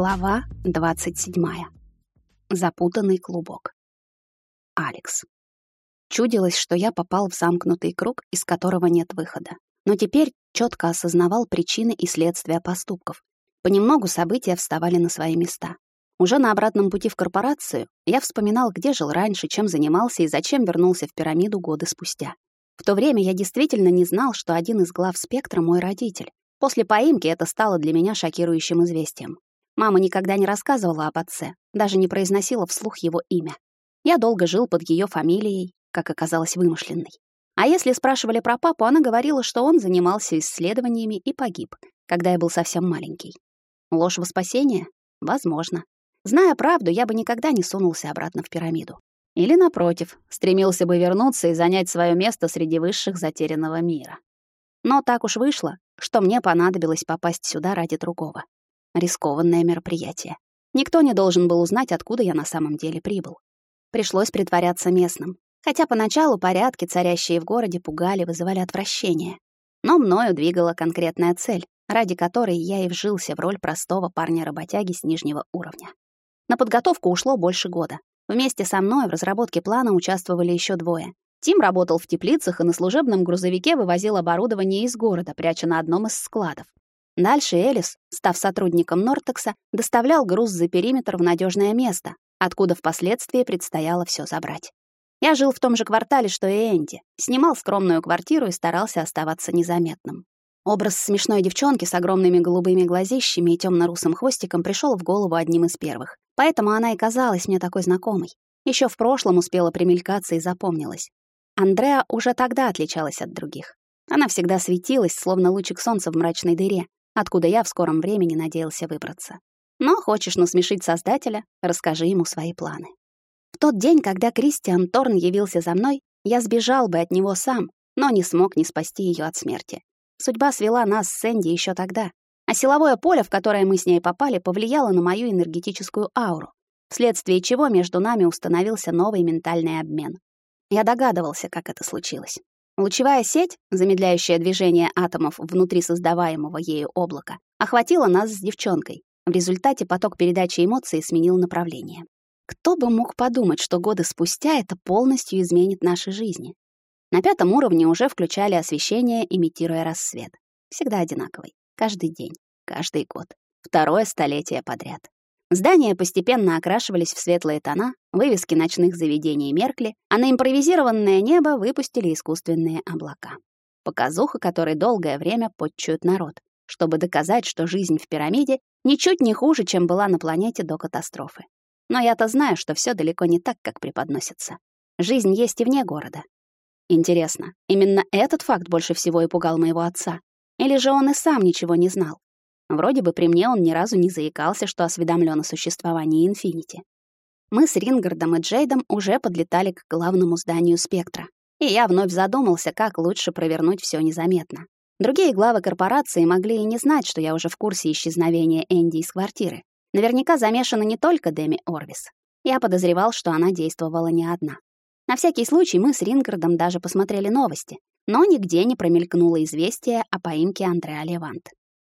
Глава 27. Запутанный клубок. Алекс. Чудилось, что я попал в замкнутый круг, из которого нет выхода. Но теперь четко осознавал причины и следствия поступков. Понемногу события вставали на свои места. Уже на обратном пути в корпорацию я вспоминал, где жил раньше, чем занимался и зачем вернулся в пирамиду годы спустя. В то время я действительно не знал, что один из глав спектра мой родитель. После поимки это стало для меня шокирующим известием. Мама никогда не рассказывала об отце, даже не произносила вслух его имя. Я долго жил под ее фамилией, как оказалось вымышленной. А если спрашивали про папу, она говорила, что он занимался исследованиями и погиб, когда я был совсем маленький. Ложь во спасение? Возможно. Зная правду, я бы никогда не сунулся обратно в пирамиду. Или, напротив, стремился бы вернуться и занять свое место среди высших затерянного мира. Но так уж вышло, что мне понадобилось попасть сюда ради другого. Рискованное мероприятие. Никто не должен был узнать, откуда я на самом деле прибыл. Пришлось притворяться местным. Хотя поначалу порядки, царящие в городе, пугали, вызывали отвращение. Но мною двигала конкретная цель, ради которой я и вжился в роль простого парня-работяги с нижнего уровня. На подготовку ушло больше года. Вместе со мной в разработке плана участвовали еще двое. Тим работал в теплицах и на служебном грузовике вывозил оборудование из города, пряча на одном из складов. Дальше Элис, став сотрудником Нортекса, доставлял груз за периметр в надежное место, откуда впоследствии предстояло все забрать. Я жил в том же квартале, что и Энди, снимал скромную квартиру и старался оставаться незаметным. Образ смешной девчонки с огромными голубыми глазищами и темно-русым хвостиком пришел в голову одним из первых. Поэтому она и казалась мне такой знакомой. Еще в прошлом успела примелькаться и запомнилась. Андреа уже тогда отличалась от других. Она всегда светилась, словно лучик солнца в мрачной дыре, откуда я в скором времени надеялся выбраться. Но хочешь насмешить создателя, расскажи ему свои планы. В тот день, когда Кристиан Торн явился за мной, я сбежал бы от него сам, но не смог не спасти ее от смерти. Судьба свела нас с Сэнди еще тогда, а силовое поле, в которое мы с ней попали, повлияло на мою энергетическую ауру, вследствие чего между нами установился новый ментальный обмен. Я догадывался, как это случилось. Лучевая сеть, замедляющая движение атомов внутри создаваемого ею облака, охватила нас с девчонкой. В результате поток передачи эмоций сменил направление. Кто бы мог подумать, что годы спустя это полностью изменит наши жизни? На пятом уровне уже включали освещение, имитируя рассвет. Всегда одинаковый. Каждый день. Каждый год. Второе столетие подряд. Здания постепенно окрашивались в светлые тона, вывески ночных заведений меркли, а на импровизированное небо выпустили искусственные облака. Показуха, которой долгое время подчуют народ, чтобы доказать, что жизнь в пирамиде ничуть не хуже, чем была на планете до катастрофы. Но я-то знаю, что все далеко не так, как преподносится. Жизнь есть и вне города. Интересно, именно этот факт больше всего и пугал моего отца? Или же он и сам ничего не знал? Вроде бы при мне он ни разу не заикался, что осведомлен о существовании Инфинити. Мы с Рингардом и Джейдом уже подлетали к главному зданию спектра. И я вновь задумался, как лучше провернуть все незаметно. Другие главы корпорации могли и не знать, что я уже в курсе исчезновения Энди из квартиры. Наверняка замешана не только Деми Орвис. Я подозревал, что она действовала не одна. На всякий случай мы с Рингардом даже посмотрели новости, но нигде не промелькнуло известие о поимке Андреа Левант.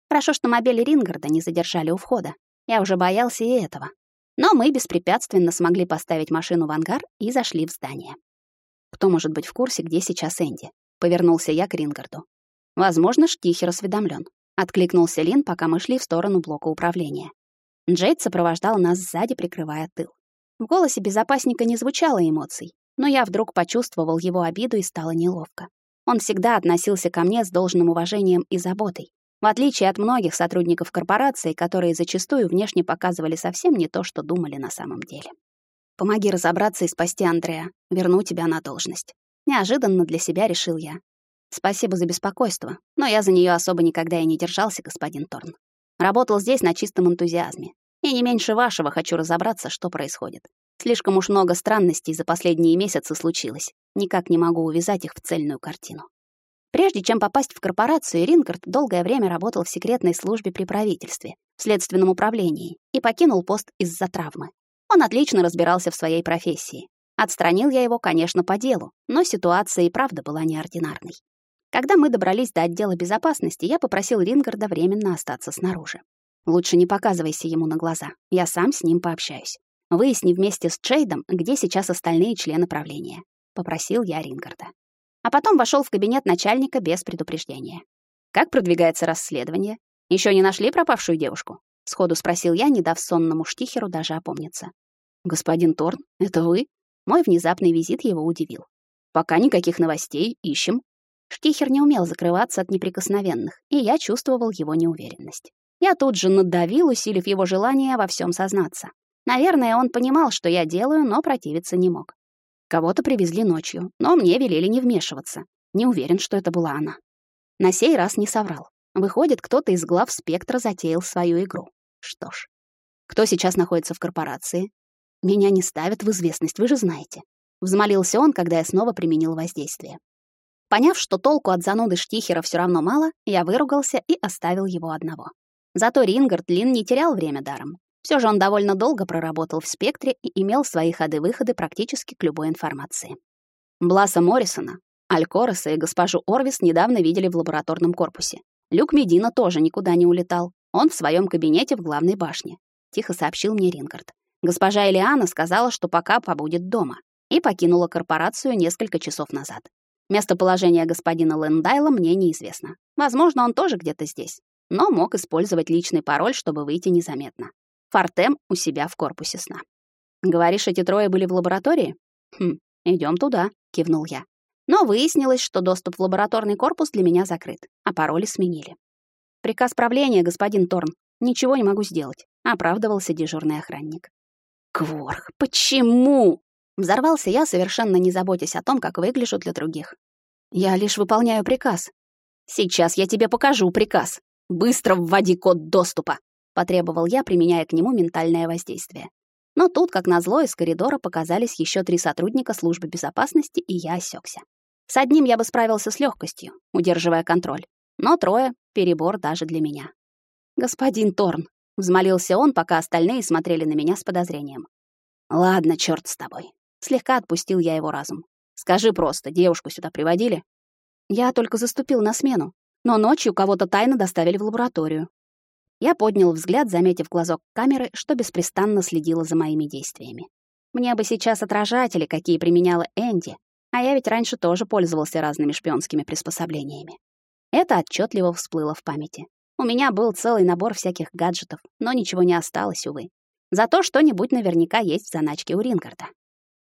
Хорошо, что мобиль Рингарда не задержали у входа. Я уже боялся и этого. Но мы беспрепятственно смогли поставить машину в ангар и зашли в здание. Кто может быть в курсе, где сейчас Энди? Повернулся я к Рингарду. Возможно, Штихер осведомлен. Откликнулся Лин, пока мы шли в сторону блока управления. Джейд сопровождал нас сзади, прикрывая тыл. В голосе безопасника не звучало эмоций, но я вдруг почувствовал его обиду и стало неловко. Он всегда относился ко мне с должным уважением и заботой, в отличие от многих сотрудников корпорации, которые зачастую внешне показывали совсем не то, что думали на самом деле. Помоги разобраться и спасти Андрея. Верну тебя на должность. Неожиданно для себя решил я. Спасибо за беспокойство, но я за нее особо никогда и не держался, господин Торн. Работал здесь на чистом энтузиазме. И не меньше вашего хочу разобраться, что происходит. Слишком уж много странностей за последние месяцы случилось. Никак не могу увязать их в цельную картину. Прежде чем попасть в корпорацию, Рингард долгое время работал в секретной службе при правительстве, в следственном управлении, и покинул пост из-за травмы. Он отлично разбирался в своей профессии. Отстранил я его, конечно, по делу, но ситуация и правда была неординарной. Когда мы добрались до отдела безопасности, я попросил Рингарда временно остаться снаружи. Лучше не показывайся ему на глаза. Я сам с ним пообщаюсь. Выясни вместе с Чейдом, где сейчас остальные члены правления», — попросил я Рингарда. А потом вошел в кабинет начальника без предупреждения. «Как продвигается расследование? Еще не нашли пропавшую девушку?» — сходу спросил я, не дав сонному Штихеру даже опомниться. «Господин Торн, это вы?» Мой внезапный визит его удивил. «Пока никаких новостей, ищем». Штихер не умел закрываться от неприкосновенных, и я чувствовал его неуверенность. Я тут же надавил, усилив его желание во всем сознаться. Наверное, он понимал, что я делаю, но противиться не мог. Кого-то привезли ночью, но мне велели не вмешиваться. Не уверен, что это была она. На сей раз не соврал. Выходит, кто-то из глав спектра затеял свою игру. Что ж, кто сейчас находится в корпорации? Меня не ставят в известность, вы же знаете. Взмолился он, когда я снова применил воздействие. Поняв, что толку от зануды Штихера все равно мало, я выругался и оставил его одного. Зато Рингард Лин не терял время даром. Все же он довольно долго проработал в спектре и имел свои ходы-выходы практически к любой информации. Бласа Моррисона, Алькороса и госпожу Орвис недавно видели в лабораторном корпусе. Люк Медина тоже никуда не улетал. Он в своем кабинете в главной башне. Тихо сообщил мне Рингард. Госпожа Элиана сказала, что пока побудет дома, и покинула корпорацию несколько часов назад. Местоположение господина Лэндайла мне неизвестно. Возможно, он тоже где-то здесь, но мог использовать личный пароль, чтобы выйти незаметно. Фортем у себя в корпусе сна. «Говоришь, эти трое были в лаборатории?» «Хм, идем туда», — кивнул я. Но выяснилось, что доступ в лабораторный корпус для меня закрыт, а пароли сменили. «Приказ правления, господин Торн. Ничего не могу сделать», — оправдывался дежурный охранник. Кворх, почему? Взорвался я, совершенно не заботясь о том, как выгляжу для других. Я лишь выполняю приказ. Сейчас я тебе покажу приказ. Быстро вводи код доступа, потребовал я, применяя к нему ментальное воздействие. Но тут, как назло, из коридора показались еще три сотрудника службы безопасности, и я осекся. С одним я бы справился с легкостью, удерживая контроль. Но трое — перебор даже для меня. «Господин Торн, Взмолился он, пока остальные смотрели на меня с подозрением. «Ладно, черт с тобой». Слегка отпустил я его разум. «Скажи просто, девушку сюда приводили?» Я только заступил на смену, но ночью кого-то тайно доставили в лабораторию. Я поднял взгляд, заметив глазок камеры, что беспрестанно следила за моими действиями. Мне бы сейчас отражатели, какие применяла Энди, а я ведь раньше тоже пользовался разными шпионскими приспособлениями. Это отчетливо всплыло в памяти. У меня был целый набор всяких гаджетов, но ничего не осталось, увы. Зато что-нибудь наверняка есть в заначке у Рингарда.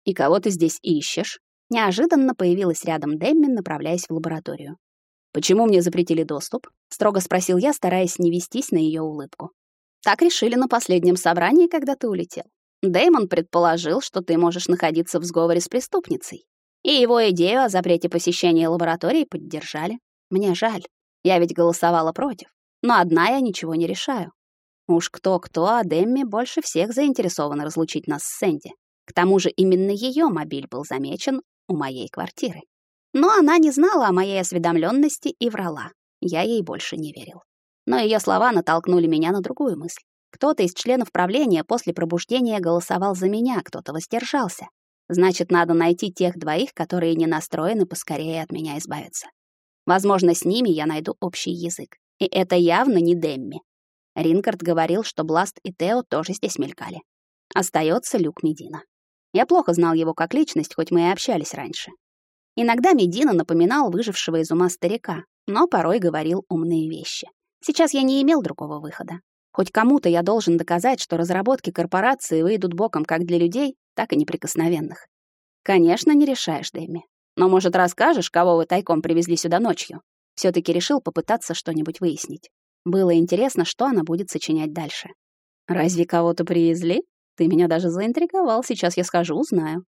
«И кого ты здесь ищешь?» Неожиданно появилась рядом Демми, направляясь в лабораторию. «Почему мне запретили доступ?» — строго спросил я, стараясь не вестись на ее улыбку. «Так решили на последнем собрании, когда ты улетел. Дэймон предположил, что ты можешь находиться в сговоре с преступницей. И его идею о запрете посещения лаборатории поддержали. Мне жаль, я ведь голосовала против. Но одна я ничего не решаю. Уж кто-кто, а Демми больше всех заинтересована разлучить нас с Сэнди. К тому же именно ее мобиль был замечен у моей квартиры. Но она не знала о моей осведомленности и врала. Я ей больше не верил. Но ее слова натолкнули меня на другую мысль. Кто-то из членов правления после пробуждения голосовал за меня, кто-то воздержался. Значит, надо найти тех двоих, которые не настроены поскорее от меня избавиться. Возможно, с ними я найду общий язык. И это явно не Демми. Ринкард говорил, что Бласт и Тео тоже здесь мелькали. Остается Люк Медина. Я плохо знал его как личность, хоть мы и общались раньше. Иногда Медина напоминал выжившего из ума старика, но порой говорил умные вещи. Сейчас я не имел другого выхода. Хоть кому-то я должен доказать, что разработки корпорации выйдут боком как для людей, так и неприкосновенных. Конечно, не решаешь, Дэми. Но, может, расскажешь, кого вы тайком привезли сюда ночью? все таки решил попытаться что-нибудь выяснить. Было интересно, что она будет сочинять дальше. «Разве кого-то привезли? Ты меня даже заинтриговал, сейчас я схожу, узнаю.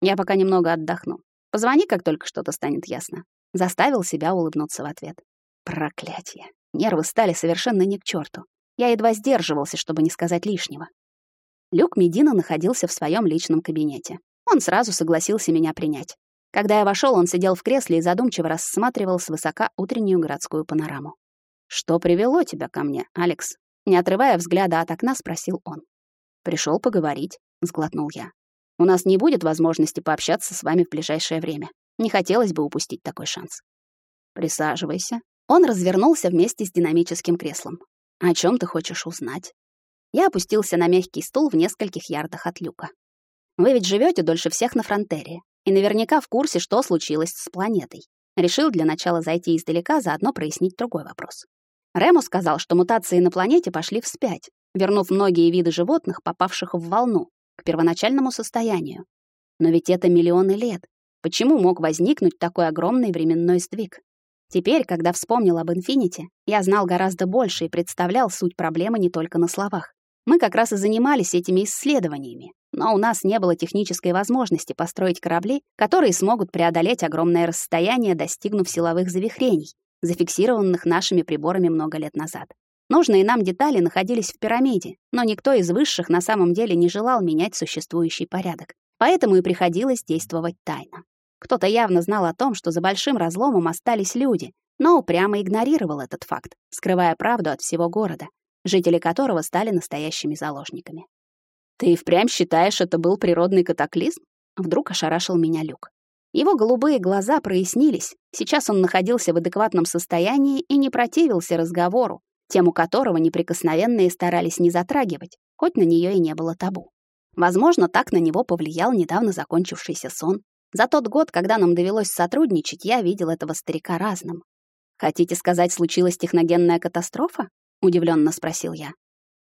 Я пока немного отдохну. Позвони, как только что-то станет ясно». Заставил себя улыбнуться в ответ. Проклятие. Нервы стали совершенно не к черту. Я едва сдерживался, чтобы не сказать лишнего. Люк Медина находился в своем личном кабинете. Он сразу согласился меня принять. Когда я вошел, он сидел в кресле и задумчиво рассматривал свысока утреннюю городскую панораму. «Что привело тебя ко мне, Алекс?» Не отрывая взгляда от окна, спросил он. Пришел поговорить», — сглотнул я. «У нас не будет возможности пообщаться с вами в ближайшее время. Не хотелось бы упустить такой шанс». «Присаживайся». Он развернулся вместе с динамическим креслом. О чем ты хочешь узнать? Я опустился на мягкий стул в нескольких ярдах от люка. Вы ведь живете дольше всех на фронтере и наверняка в курсе, что случилось с планетой. Решил для начала зайти издалека, заодно прояснить другой вопрос. Рему сказал, что мутации на планете пошли вспять, вернув многие виды животных, попавших в волну, к первоначальному состоянию. Но ведь это миллионы лет. Почему мог возникнуть такой огромный временной сдвиг? Теперь, когда вспомнил об Инфинити, я знал гораздо больше и представлял суть проблемы не только на словах. Мы как раз и занимались этими исследованиями, но у нас не было технической возможности построить корабли, которые смогут преодолеть огромное расстояние, достигнув силовых завихрений, зафиксированных нашими приборами много лет назад. Нужные нам детали находились в пирамиде, но никто из высших на самом деле не желал менять существующий порядок. Поэтому и приходилось действовать тайно. Кто-то явно знал о том, что за большим разломом остались люди, но упрямо игнорировал этот факт, скрывая правду от всего города, жители которого стали настоящими заложниками. «Ты впрямь считаешь, это был природный катаклизм?» Вдруг ошарашил меня Люк. Его голубые глаза прояснились. Сейчас он находился в адекватном состоянии и не противился разговору, тему которого неприкосновенные старались не затрагивать, хоть на нее и не было табу. Возможно, так на него повлиял недавно закончившийся сон. За тот год, когда нам довелось сотрудничать, я видел этого старика разным. «Хотите сказать, случилась техногенная катастрофа?» — удивленно спросил я.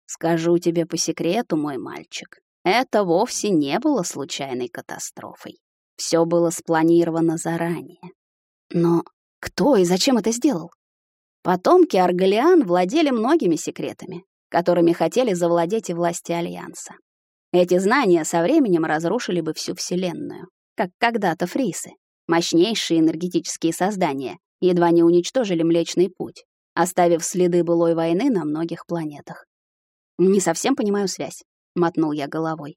«Скажу тебе по секрету, мой мальчик, это вовсе не было случайной катастрофой. Все было спланировано заранее. Но кто и зачем это сделал? Потомки Аргалиан владели многими секретами, которыми хотели завладеть и власти Альянса. Эти знания со временем разрушили бы всю Вселенную, как когда-то фрисы. Мощнейшие энергетические создания едва не уничтожили Млечный Путь, оставив следы былой войны на многих планетах. «Не совсем понимаю связь», — мотнул я головой.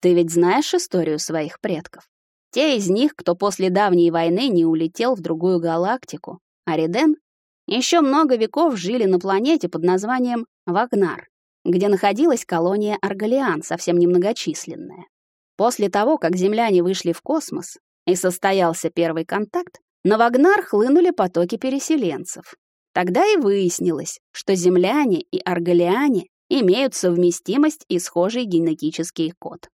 «Ты ведь знаешь историю своих предков? Те из них, кто после давней войны не улетел в другую галактику, Ариден, еще много веков жили на планете под названием Вагнар где находилась колония Аргалиан, совсем немногочисленная. После того, как земляне вышли в космос и состоялся первый контакт, на Вагнар хлынули потоки переселенцев. Тогда и выяснилось, что земляне и аргалиане имеют совместимость и схожий генетический код.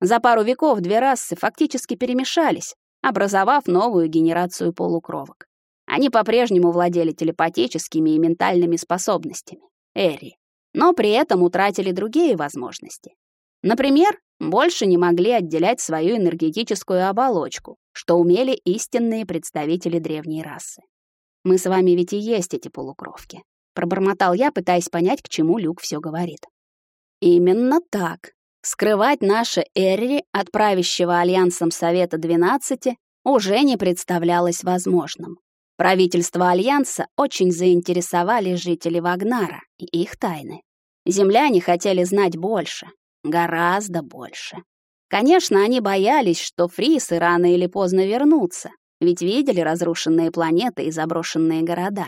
За пару веков две расы фактически перемешались, образовав новую генерацию полукровок. Они по-прежнему владели телепатическими и ментальными способностями. Эри но при этом утратили другие возможности. Например, больше не могли отделять свою энергетическую оболочку, что умели истинные представители древней расы. Мы с вами ведь и есть эти полукровки. Пробормотал я, пытаясь понять, к чему Люк все говорит. Именно так. Скрывать наше Эрри от правящего альянсом Совета 12 уже не представлялось возможным. Правительство Альянса очень заинтересовали жители Вагнара и их тайны. Земляне хотели знать больше, гораздо больше. Конечно, они боялись, что фрисы рано или поздно вернутся, ведь видели разрушенные планеты и заброшенные города.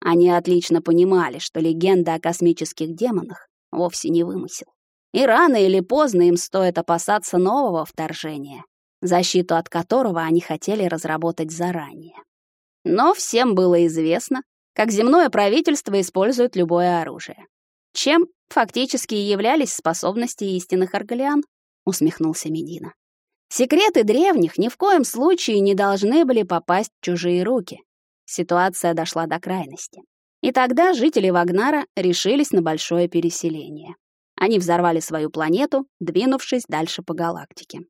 Они отлично понимали, что легенда о космических демонах вовсе не вымысел. И рано или поздно им стоит опасаться нового вторжения, защиту от которого они хотели разработать заранее. Но всем было известно, как земное правительство использует любое оружие. Чем фактически и являлись способности истинных аргалиан, усмехнулся Медина. Секреты древних ни в коем случае не должны были попасть в чужие руки. Ситуация дошла до крайности. И тогда жители Вагнара решились на большое переселение. Они взорвали свою планету, двинувшись дальше по галактике.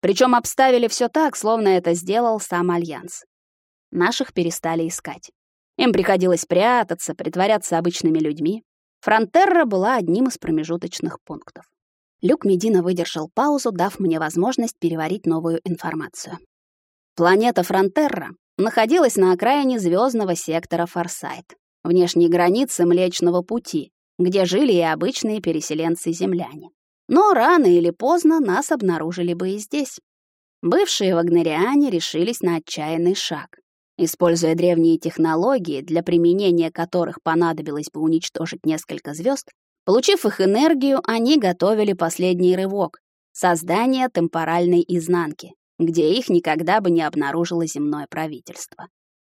Причем обставили все так, словно это сделал сам Альянс. Наших перестали искать. Им приходилось прятаться, притворяться обычными людьми. Фронтерра была одним из промежуточных пунктов. Люк Медина выдержал паузу, дав мне возможность переварить новую информацию. Планета Фронтерра находилась на окраине звездного сектора Форсайт, внешней границы Млечного Пути, где жили и обычные переселенцы-земляне. Но рано или поздно нас обнаружили бы и здесь. Бывшие вагнериане решились на отчаянный шаг. Используя древние технологии, для применения которых понадобилось бы уничтожить несколько звезд, получив их энергию, они готовили последний рывок — создание темпоральной изнанки, где их никогда бы не обнаружило земное правительство.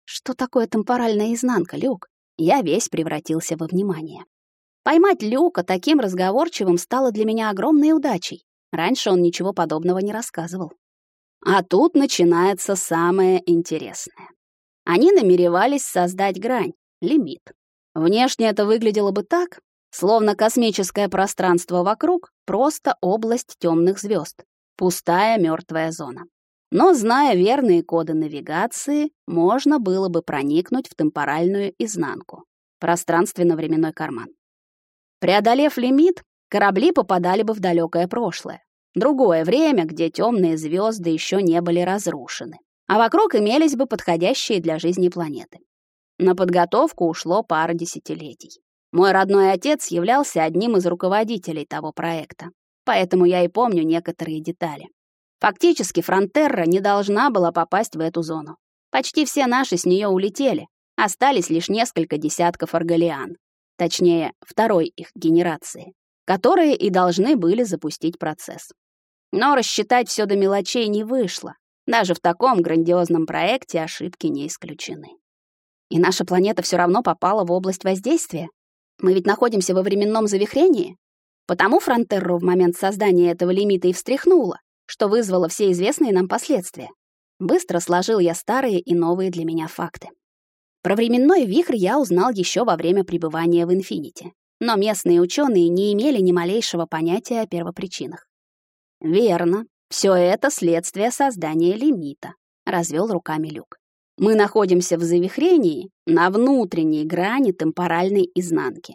Что такое темпоральная изнанка, Люк? Я весь превратился во внимание. Поймать Люка таким разговорчивым стало для меня огромной удачей. Раньше он ничего подобного не рассказывал. А тут начинается самое интересное. Они намеревались создать грань, лимит. Внешне это выглядело бы так, словно космическое пространство вокруг — просто область темных звезд, пустая мертвая зона. Но, зная верные коды навигации, можно было бы проникнуть в темпоральную изнанку, пространственно-временной карман. Преодолев лимит, корабли попадали бы в далекое прошлое, другое время, где темные звезды еще не были разрушены а вокруг имелись бы подходящие для жизни планеты. На подготовку ушло пара десятилетий. Мой родной отец являлся одним из руководителей того проекта, поэтому я и помню некоторые детали. Фактически Фронтерра не должна была попасть в эту зону. Почти все наши с нее улетели, остались лишь несколько десятков аргалиан, точнее, второй их генерации, которые и должны были запустить процесс. Но рассчитать все до мелочей не вышло, даже в таком грандиозном проекте ошибки не исключены. И наша планета все равно попала в область воздействия. Мы ведь находимся во временном завихрении. Потому Фронтерру в момент создания этого лимита и встряхнуло, что вызвало все известные нам последствия. Быстро сложил я старые и новые для меня факты. Про временной вихрь я узнал еще во время пребывания в Инфинити. Но местные ученые не имели ни малейшего понятия о первопричинах. Верно, все это следствие создания лимита, развел руками Люк. Мы находимся в завихрении на внутренней грани темпоральной изнанки.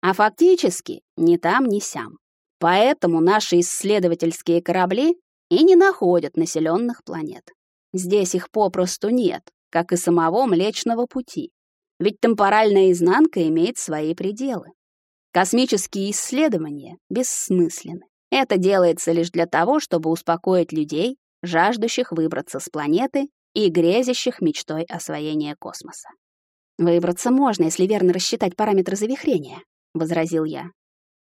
А фактически ни там, ни сям. Поэтому наши исследовательские корабли и не находят населенных планет. Здесь их попросту нет, как и самого Млечного Пути. Ведь темпоральная изнанка имеет свои пределы. Космические исследования бессмысленны. Это делается лишь для того, чтобы успокоить людей, жаждущих выбраться с планеты и грезящих мечтой освоения космоса. «Выбраться можно, если верно рассчитать параметры завихрения», — возразил я.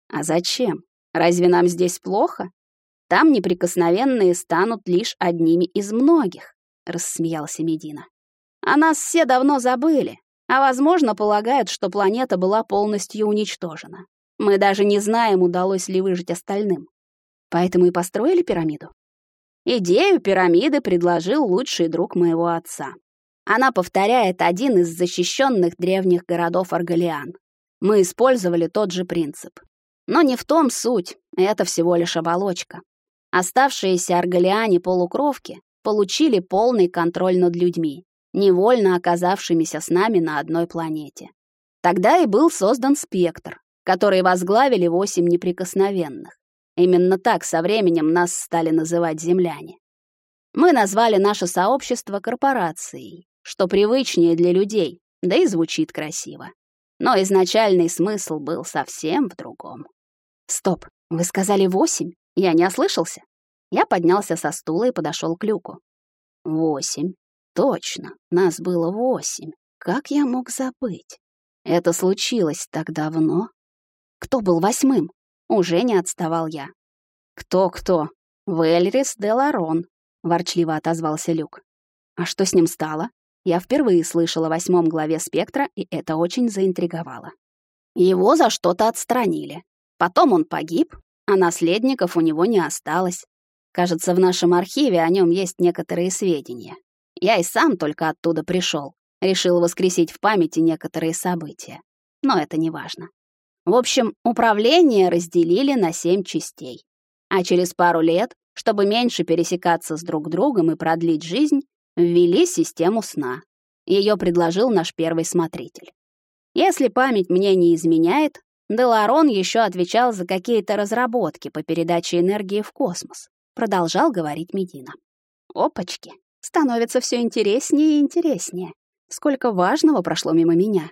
«А зачем? Разве нам здесь плохо? Там неприкосновенные станут лишь одними из многих», — рассмеялся Медина. «А нас все давно забыли, а, возможно, полагают, что планета была полностью уничтожена. Мы даже не знаем, удалось ли выжить остальным. Поэтому и построили пирамиду. Идею пирамиды предложил лучший друг моего отца. Она повторяет один из защищенных древних городов Аргалиан. Мы использовали тот же принцип. Но не в том суть, это всего лишь оболочка. Оставшиеся аргалиане-полукровки получили полный контроль над людьми, невольно оказавшимися с нами на одной планете. Тогда и был создан спектр, который возглавили восемь неприкосновенных. Именно так со временем нас стали называть земляне. Мы назвали наше сообщество корпорацией, что привычнее для людей, да и звучит красиво. Но изначальный смысл был совсем в другом. Стоп, вы сказали восемь? Я не ослышался? Я поднялся со стула и подошел к люку. Восемь. Точно, нас было восемь. Как я мог забыть? Это случилось так давно. Кто был восьмым? Уже не отставал я. «Кто-кто? Вельрис де Ларон», — ворчливо отозвался Люк. «А что с ним стало?» Я впервые слышала о восьмом главе «Спектра», и это очень заинтриговало. Его за что-то отстранили. Потом он погиб, а наследников у него не осталось. Кажется, в нашем архиве о нем есть некоторые сведения. Я и сам только оттуда пришел, решил воскресить в памяти некоторые события. Но это не важно. В общем, управление разделили на семь частей. А через пару лет, чтобы меньше пересекаться с друг другом и продлить жизнь, ввели систему сна. Ее предложил наш первый смотритель. Если память мне не изменяет, Деларон еще отвечал за какие-то разработки по передаче энергии в космос. Продолжал говорить Медина. Опачки, становится все интереснее и интереснее. Сколько важного прошло мимо меня.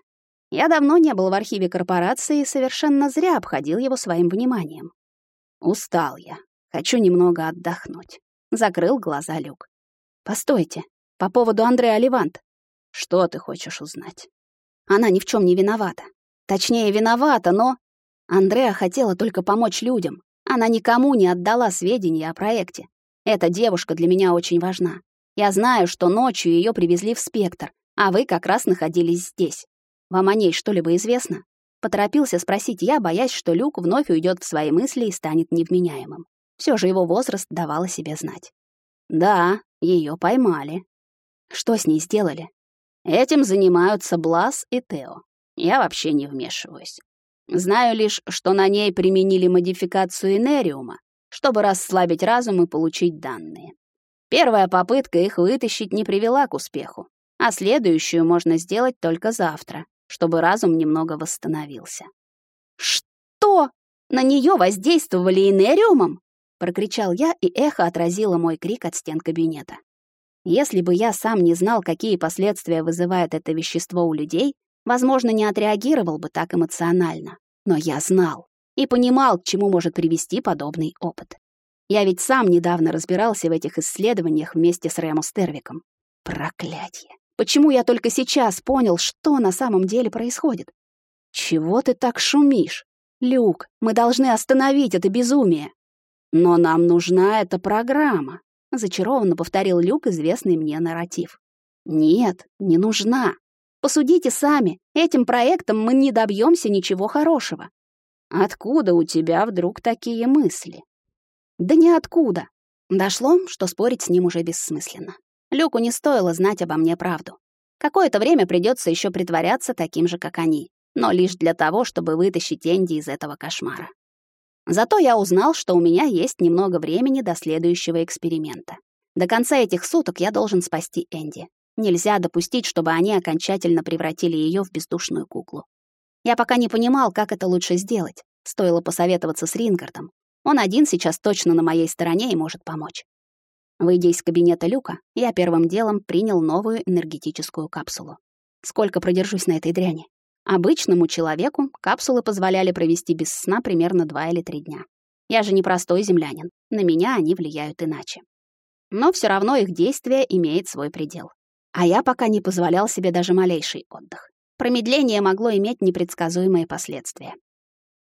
Я давно не был в архиве корпорации и совершенно зря обходил его своим вниманием. Устал я. Хочу немного отдохнуть. Закрыл глаза Люк. Постойте, по поводу Андреа Левант. Что ты хочешь узнать? Она ни в чем не виновата. Точнее, виновата, но... Андреа хотела только помочь людям. Она никому не отдала сведения о проекте. Эта девушка для меня очень важна. Я знаю, что ночью ее привезли в Спектр, а вы как раз находились здесь. Вам о ней что-либо известно? Поторопился спросить я, боясь, что Люк вновь уйдет в свои мысли и станет невменяемым. Все же его возраст давал о себе знать. Да, ее поймали. Что с ней сделали? Этим занимаются Блас и Тео. Я вообще не вмешиваюсь. Знаю лишь, что на ней применили модификацию Энериума, чтобы расслабить разум и получить данные. Первая попытка их вытащить не привела к успеху, а следующую можно сделать только завтра, чтобы разум немного восстановился. «Что? На нее воздействовали Энериумом?» — прокричал я, и эхо отразило мой крик от стен кабинета. Если бы я сам не знал, какие последствия вызывает это вещество у людей, возможно, не отреагировал бы так эмоционально. Но я знал и понимал, к чему может привести подобный опыт. Я ведь сам недавно разбирался в этих исследованиях вместе с Рэму Стервиком. Проклятье! Почему я только сейчас понял, что на самом деле происходит? Чего ты так шумишь? Люк, мы должны остановить это безумие. Но нам нужна эта программа, Зачарованно повторил Люк известный мне нарратив. Нет, не нужна. Посудите сами, этим проектом мы не добьемся ничего хорошего. Откуда у тебя вдруг такие мысли? Да ниоткуда. Дошло, что спорить с ним уже бессмысленно. Люку не стоило знать обо мне правду. Какое-то время придется еще притворяться таким же, как они, но лишь для того, чтобы вытащить Энди из этого кошмара. Зато я узнал, что у меня есть немного времени до следующего эксперимента. До конца этих суток я должен спасти Энди. Нельзя допустить, чтобы они окончательно превратили ее в бездушную куклу. Я пока не понимал, как это лучше сделать. Стоило посоветоваться с Рингардом. Он один сейчас точно на моей стороне и может помочь. Выйдя из кабинета Люка, я первым делом принял новую энергетическую капсулу. Сколько продержусь на этой дряни? Обычному человеку капсулы позволяли провести без сна примерно два или три дня. Я же не простой землянин, на меня они влияют иначе. Но все равно их действие имеет свой предел. А я пока не позволял себе даже малейший отдых. Промедление могло иметь непредсказуемые последствия.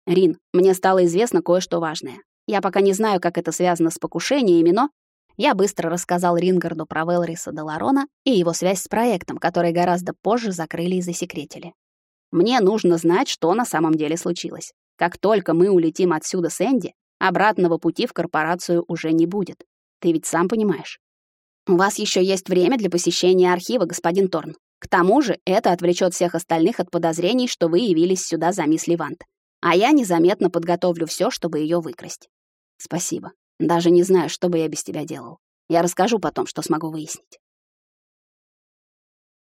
Рин, мне стало известно кое-что важное. Я пока не знаю, как это связано с покушениями, но я быстро рассказал Рингарду про Велриса Деларона и его связь с проектом, который гораздо позже закрыли и засекретили. Мне нужно знать, что на самом деле случилось. Как только мы улетим отсюда с Энди, обратного пути в корпорацию уже не будет. Ты ведь сам понимаешь. У вас еще есть время для посещения архива, господин Торн. К тому же это отвлечет всех остальных от подозрений, что вы явились сюда за мисс Левант. А я незаметно подготовлю все, чтобы ее выкрасть. Спасибо. Даже не знаю, что бы я без тебя делал. Я расскажу потом, что смогу выяснить.